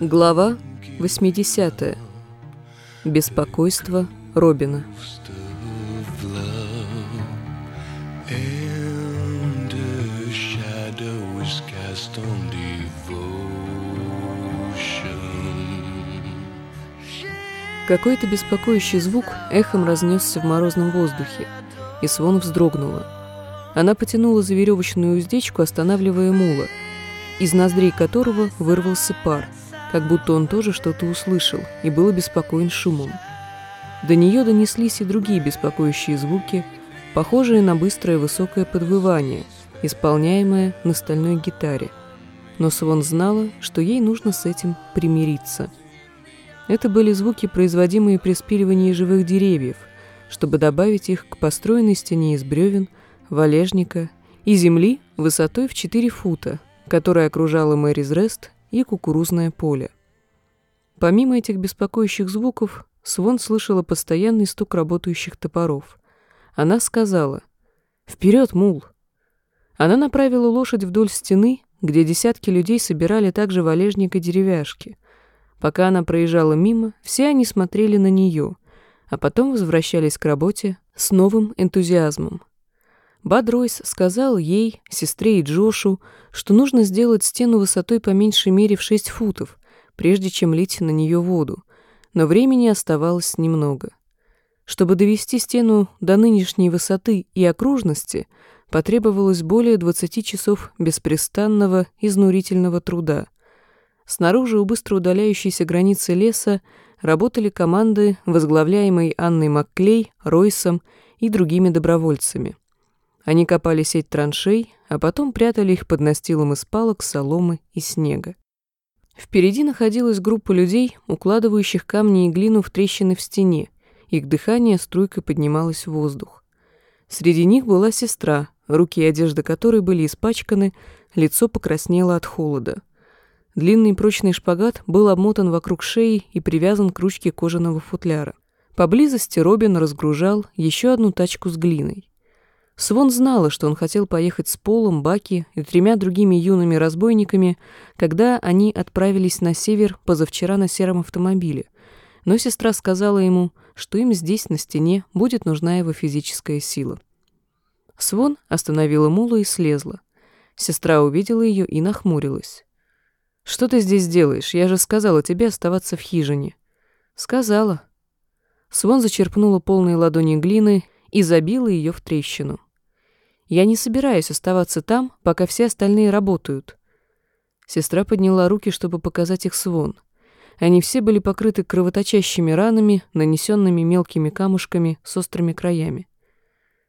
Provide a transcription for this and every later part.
Глава 80. Беспокойство Робина. Какой-то беспокоящий звук эхом разнесся в морозном воздухе, и Свон вздрогнула. Она потянула за веревочную уздечку, останавливая мула, из ноздрей которого вырвался пар, как будто он тоже что-то услышал и был обеспокоен шумом. До нее донеслись и другие беспокоящие звуки, похожие на быстрое высокое подвывание, исполняемое на стальной гитаре. Но Свон знала, что ей нужно с этим примириться. Это были звуки, производимые при спиливании живых деревьев, чтобы добавить их к построенной стене из бревен, валежника и земли высотой в 4 фута, которая окружала Мэрис Рест и кукурузное поле. Помимо этих беспокоящих звуков, Свон слышала постоянный стук работающих топоров. Она сказала «Вперед, мул!». Она направила лошадь вдоль стены, где десятки людей собирали также валежник и деревяшки. Пока она проезжала мимо, все они смотрели на нее, а потом возвращались к работе с новым энтузиазмом. Бад Ройс сказал ей, сестре и Джошу, что нужно сделать стену высотой по меньшей мере в 6 футов, прежде чем лить на нее воду, но времени оставалось немного. Чтобы довести стену до нынешней высоты и окружности, потребовалось более 20 часов беспрестанного, изнурительного труда. Снаружи у быстро удаляющейся границы леса работали команды, возглавляемые Анной Макклей, Ройсом и другими добровольцами. Они копали сеть траншей, а потом прятали их под настилом из палок, соломы и снега. Впереди находилась группа людей, укладывающих камни и глину в трещины в стене. Их дыхание струйкой поднималось в воздух. Среди них была сестра, руки и одежда которой были испачканы, лицо покраснело от холода. Длинный прочный шпагат был обмотан вокруг шеи и привязан к ручке кожаного футляра. Поблизости Робин разгружал еще одну тачку с глиной. Свон знала, что он хотел поехать с Полом, Баки и тремя другими юными разбойниками, когда они отправились на север позавчера на сером автомобиле. Но сестра сказала ему, что им здесь, на стене, будет нужна его физическая сила. Свон остановила мулу и слезла. Сестра увидела ее и нахмурилась. «Что ты здесь делаешь? Я же сказала тебе оставаться в хижине». «Сказала». Свон зачерпнула полные ладони глины и забила ее в трещину. Я не собираюсь оставаться там, пока все остальные работают. Сестра подняла руки, чтобы показать их свон. Они все были покрыты кровоточащими ранами, нанесенными мелкими камушками с острыми краями.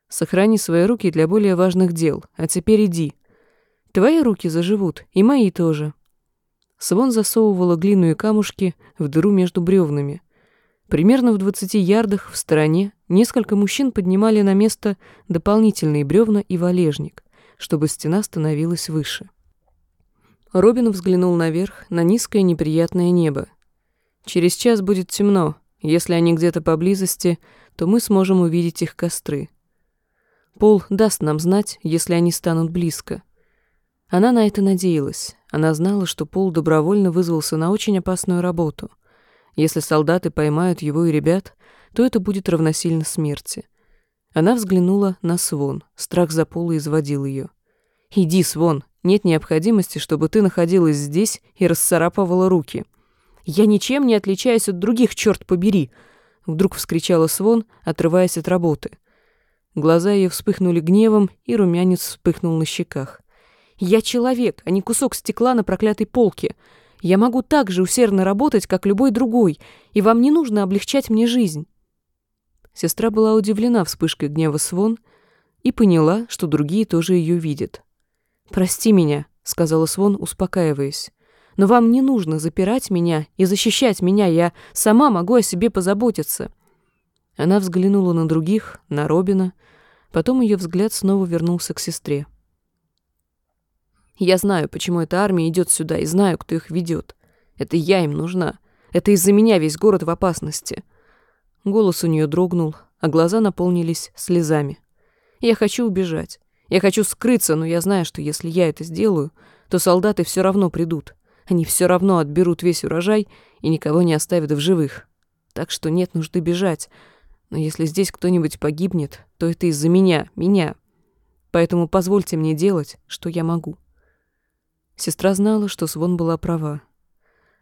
Сохрани свои руки для более важных дел, а теперь иди. Твои руки заживут, и мои тоже. Свон засовывала глину и камушки в дыру между бревнами. Примерно в 20 ярдах в стороне несколько мужчин поднимали на место дополнительные бревна и валежник, чтобы стена становилась выше. Робин взглянул наверх на низкое неприятное небо. Через час будет темно. Если они где-то поблизости, то мы сможем увидеть их костры. Пол даст нам знать, если они станут близко. Она на это надеялась. Она знала, что Пол добровольно вызвался на очень опасную работу — если солдаты поймают его и ребят, то это будет равносильно смерти. Она взглянула на Свон. Страх за Пола изводил ее. «Иди, Свон, нет необходимости, чтобы ты находилась здесь и расцарапывала руки». «Я ничем не отличаюсь от других, черт побери!» Вдруг вскричала Свон, отрываясь от работы. Глаза ее вспыхнули гневом, и румянец вспыхнул на щеках. «Я человек, а не кусок стекла на проклятой полке. Я могу так же усердно работать, как любой другой, и вам не нужно облегчать мне жизнь». Сестра была удивлена вспышкой гнева Свон и поняла, что другие тоже ее видят. «Прости меня», — сказала Свон, успокаиваясь. «Но вам не нужно запирать меня и защищать меня, я сама могу о себе позаботиться». Она взглянула на других, на Робина, потом ее взгляд снова вернулся к сестре. Я знаю, почему эта армия идет сюда, и знаю, кто их ведет. Это я им нужна. Это из-за меня весь город в опасности. Голос у нее дрогнул, а глаза наполнились слезами. Я хочу убежать. Я хочу скрыться, но я знаю, что если я это сделаю, то солдаты все равно придут. Они все равно отберут весь урожай и никого не оставят в живых. Так что нет нужды бежать. Но если здесь кто-нибудь погибнет, то это из-за меня, меня. Поэтому позвольте мне делать, что я могу». Сестра знала, что Свон была права.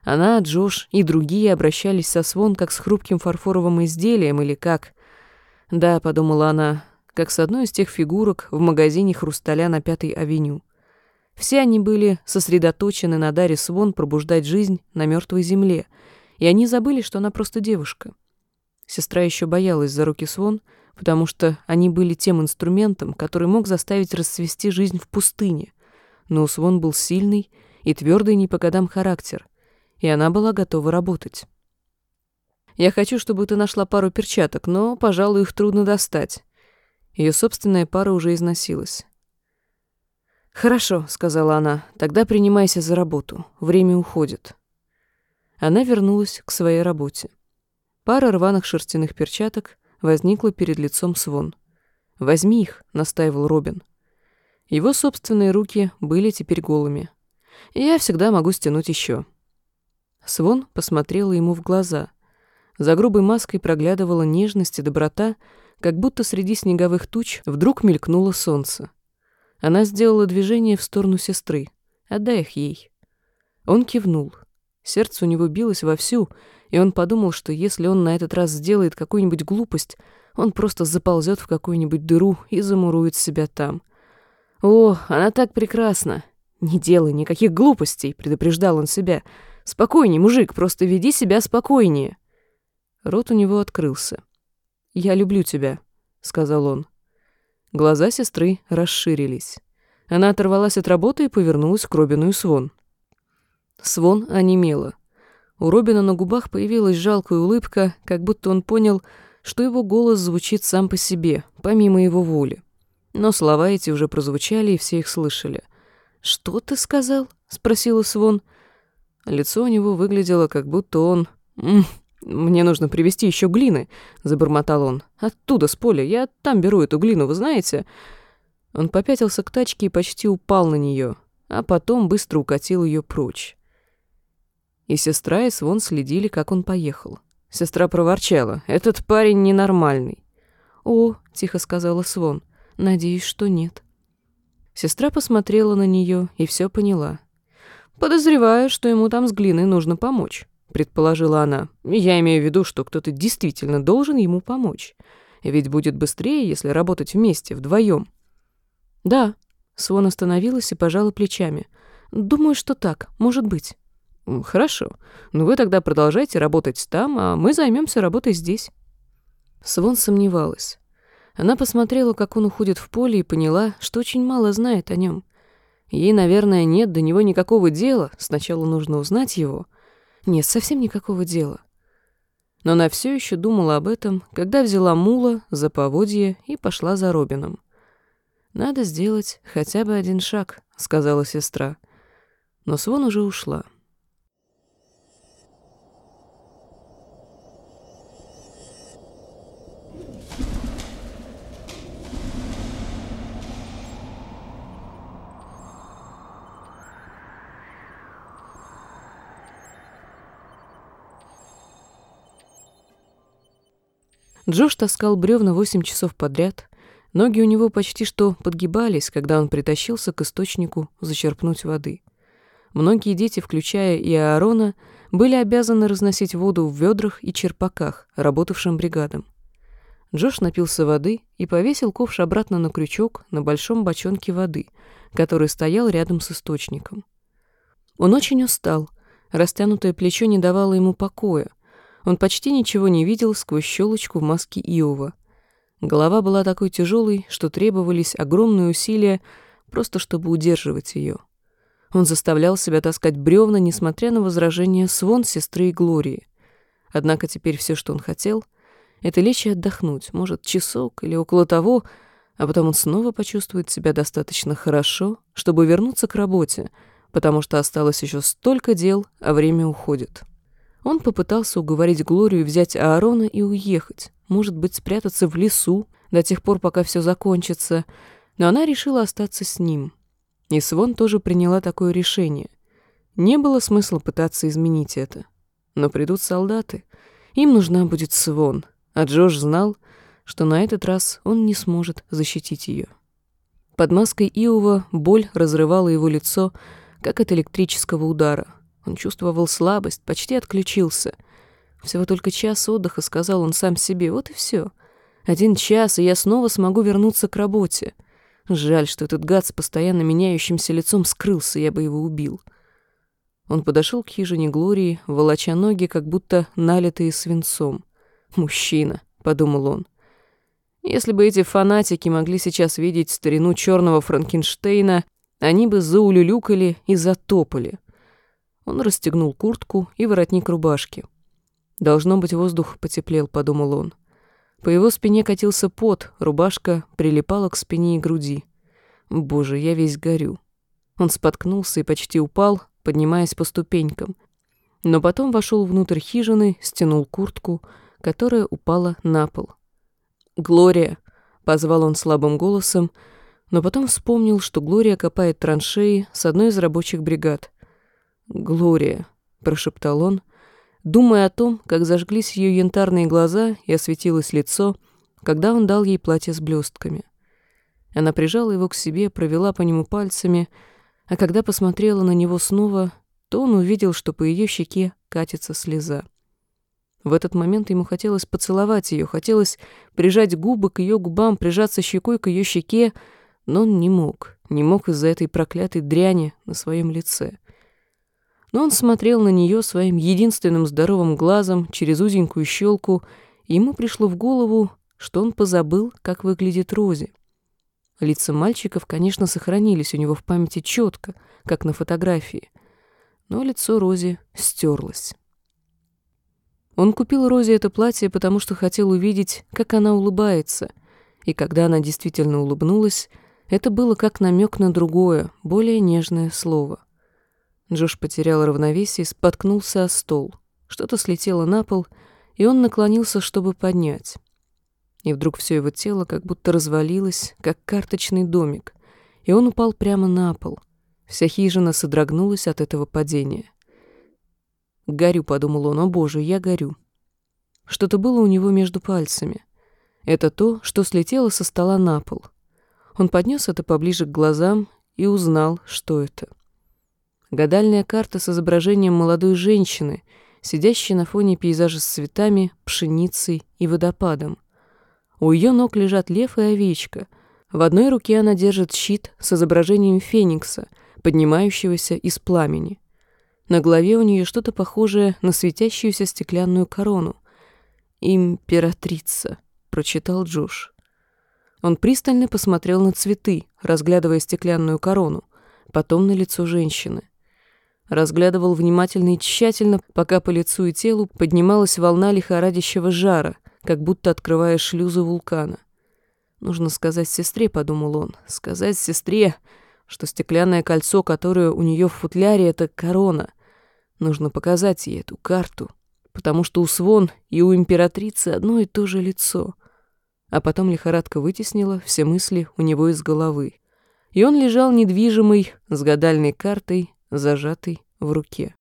Она, Джош и другие обращались со Свон как с хрупким фарфоровым изделием или как. «Да», — подумала она, — как с одной из тех фигурок в магазине хрусталя на Пятой авеню. Все они были сосредоточены на даре Свон пробуждать жизнь на мертвой земле, и они забыли, что она просто девушка. Сестра еще боялась за руки Свон, потому что они были тем инструментом, который мог заставить расцвести жизнь в пустыне. Но у Свон был сильный и твердый не по годам характер, и она была готова работать. «Я хочу, чтобы ты нашла пару перчаток, но, пожалуй, их трудно достать». Ее собственная пара уже износилась. «Хорошо», — сказала она, — «тогда принимайся за работу. Время уходит». Она вернулась к своей работе. Пара рваных шерстяных перчаток возникла перед лицом Свон. «Возьми их», — настаивал Робин. Его собственные руки были теперь голыми. «Я всегда могу стянуть еще». Свон посмотрела ему в глаза. За грубой маской проглядывала нежность и доброта, как будто среди снеговых туч вдруг мелькнуло солнце. Она сделала движение в сторону сестры. «Отдай их ей». Он кивнул. Сердце у него билось вовсю, и он подумал, что если он на этот раз сделает какую-нибудь глупость, он просто заползет в какую-нибудь дыру и замурует себя там. «О, она так прекрасна!» «Не делай никаких глупостей», — предупреждал он себя. «Спокойней, мужик, просто веди себя спокойнее». Рот у него открылся. «Я люблю тебя», — сказал он. Глаза сестры расширились. Она оторвалась от работы и повернулась к Робину и Свон. Свон онемела. У Робина на губах появилась жалкая улыбка, как будто он понял, что его голос звучит сам по себе, помимо его воли. Но слова эти уже прозвучали, и все их слышали. «Что ты сказал?» — спросила Свон. Лицо у него выглядело, как будто он... «Мне нужно привезти еще глины», — забормотал он. «Оттуда, с поля. Я там беру эту глину, вы знаете?» Он попятился к тачке и почти упал на нее, а потом быстро укатил ее прочь. И сестра и Свон следили, как он поехал. Сестра проворчала. «Этот парень ненормальный». «О», — тихо сказала Свон, — «надеюсь, что нет». Сестра посмотрела на нее и все поняла. «Подозреваю, что ему там с глиной нужно помочь» предположила она. Я имею в виду, что кто-то действительно должен ему помочь. Ведь будет быстрее, если работать вместе, вдвоем. Да, Свон остановилась и пожала плечами. Думаю, что так, может быть. Хорошо. Ну вы тогда продолжайте работать там, а мы займемся работой здесь. Свон сомневалась. Она посмотрела, как он уходит в поле, и поняла, что очень мало знает о нем. Ей, наверное, нет до него никакого дела. Сначала нужно узнать его, нет, совсем никакого дела. Но она все еще думала об этом, когда взяла мула за поводье и пошла за Робином. «Надо сделать хотя бы один шаг», — сказала сестра. Но Свон уже ушла. Джош таскал бревна восемь часов подряд. Ноги у него почти что подгибались, когда он притащился к источнику зачерпнуть воды. Многие дети, включая и Аарона, были обязаны разносить воду в ведрах и черпаках, работавшим бригадам. Джош напился воды и повесил ковш обратно на крючок на большом бочонке воды, который стоял рядом с источником. Он очень устал, растянутое плечо не давало ему покоя, он почти ничего не видел сквозь щелочку в маске Иова. Голова была такой тяжелой, что требовались огромные усилия просто чтобы удерживать ее. Он заставлял себя таскать бревна, несмотря на возражения свон сестры и Глории. Однако теперь все, что он хотел, это лечь и отдохнуть, может, часок или около того, а потом он снова почувствует себя достаточно хорошо, чтобы вернуться к работе, потому что осталось еще столько дел, а время уходит. Он попытался уговорить Глорию взять Аарона и уехать, может быть, спрятаться в лесу до тех пор, пока все закончится, но она решила остаться с ним. И Свон тоже приняла такое решение. Не было смысла пытаться изменить это. Но придут солдаты. Им нужна будет Свон, а Джош знал, что на этот раз он не сможет защитить ее. Под маской Иова боль разрывала его лицо, как от электрического удара. Он чувствовал слабость, почти отключился. Всего только час отдыха, сказал он сам себе, вот и все. Один час, и я снова смогу вернуться к работе. Жаль, что этот гад с постоянно меняющимся лицом скрылся, я бы его убил. Он подошел к хижине Глории, волоча ноги, как будто налитые свинцом. «Мужчина», — подумал он. Если бы эти фанатики могли сейчас видеть старину черного Франкенштейна, они бы заулюлюкали и затопали. Он расстегнул куртку и воротник рубашки. «Должно быть, воздух потеплел», — подумал он. По его спине катился пот, рубашка прилипала к спине и груди. «Боже, я весь горю». Он споткнулся и почти упал, поднимаясь по ступенькам. Но потом вошел внутрь хижины, стянул куртку, которая упала на пол. «Глория!» — позвал он слабым голосом, но потом вспомнил, что Глория копает траншеи с одной из рабочих бригад. «Глория!» — прошептал он, думая о том, как зажглись ее янтарные глаза и осветилось лицо, когда он дал ей платье с блестками. Она прижала его к себе, провела по нему пальцами, а когда посмотрела на него снова, то он увидел, что по ее щеке катится слеза. В этот момент ему хотелось поцеловать ее, хотелось прижать губы к ее губам, прижаться щекой к ее щеке, но он не мог, не мог из-за этой проклятой дряни на своем лице. Но он смотрел на нее своим единственным здоровым глазом через узенькую щелку, и ему пришло в голову, что он позабыл, как выглядит Рози. Лица мальчиков, конечно, сохранились у него в памяти четко, как на фотографии, но лицо Рози стерлось. Он купил Розе это платье, потому что хотел увидеть, как она улыбается. И когда она действительно улыбнулась, это было как намек на другое, более нежное слово. Джош потерял равновесие, споткнулся о стол. Что-то слетело на пол, и он наклонился, чтобы поднять. И вдруг все его тело как будто развалилось, как карточный домик, и он упал прямо на пол. Вся хижина содрогнулась от этого падения. «Горю», — подумал он, — «о боже, я горю». Что-то было у него между пальцами. Это то, что слетело со стола на пол. Он поднес это поближе к глазам и узнал, что это. Гадальная карта с изображением молодой женщины, сидящей на фоне пейзажа с цветами, пшеницей и водопадом. У ее ног лежат лев и овечка. В одной руке она держит щит с изображением феникса, поднимающегося из пламени. На голове у нее что-то похожее на светящуюся стеклянную корону. «Императрица», — прочитал Джош. Он пристально посмотрел на цветы, разглядывая стеклянную корону, потом на лицо женщины. Разглядывал внимательно и тщательно, пока по лицу и телу поднималась волна лихорадящего жара, как будто открывая шлюзы вулкана. «Нужно сказать сестре», — подумал он, — «сказать сестре, что стеклянное кольцо, которое у нее в футляре, — это корона. Нужно показать ей эту карту, потому что у Свон и у императрицы одно и то же лицо. А потом лихорадка вытеснила все мысли у него из головы. И он лежал недвижимый, с гадальной картой, зажатой в руке.